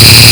Thank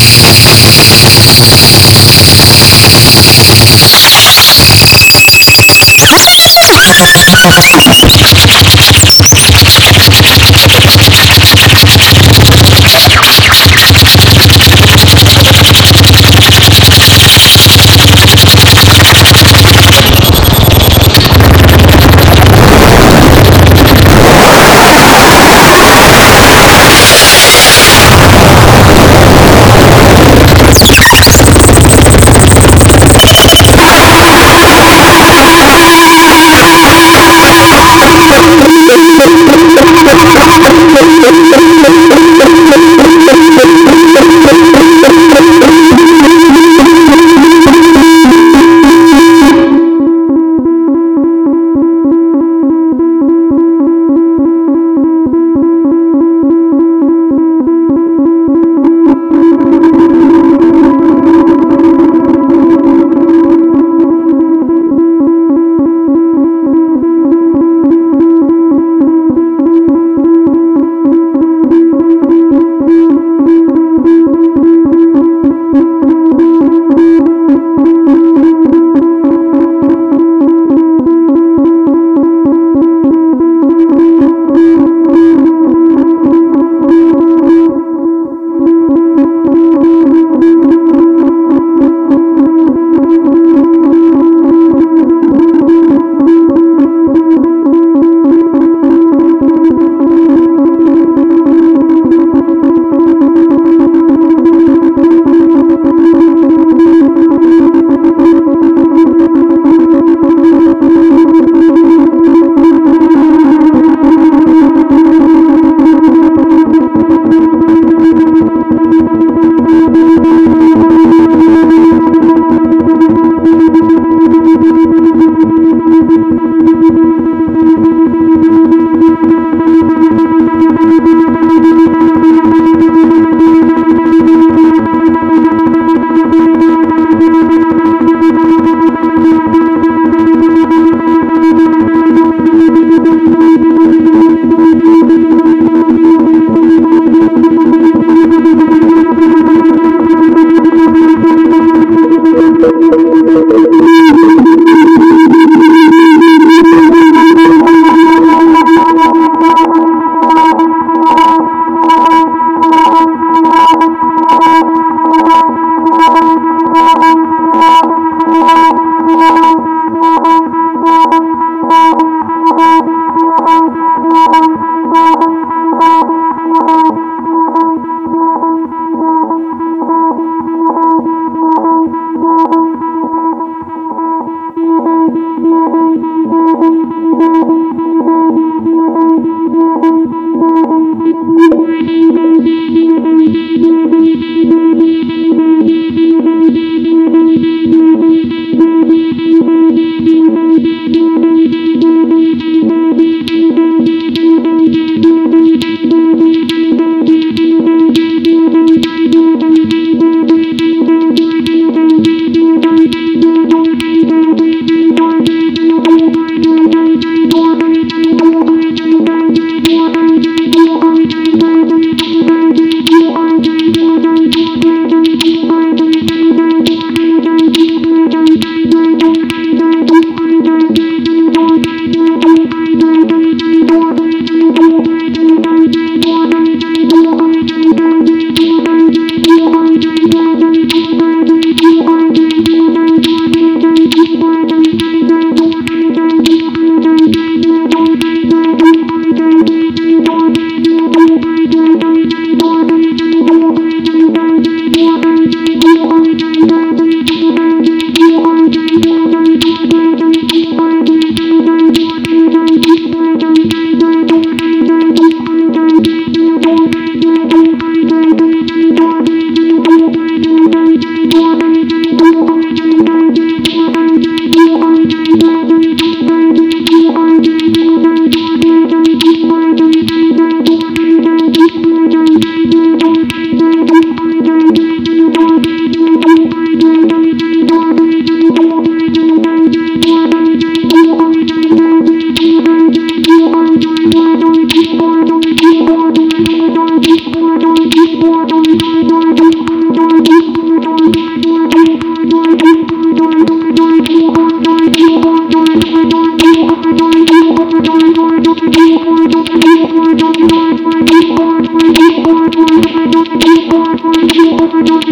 Thank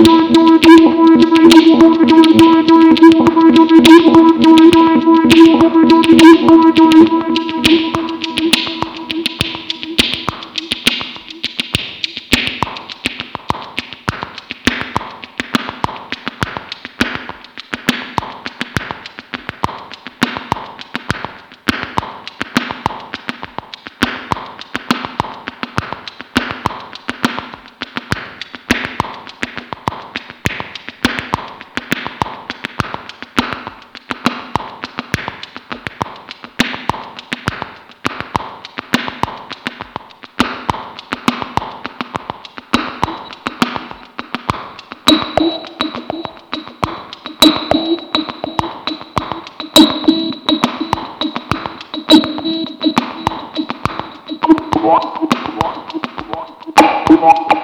you. Thank you.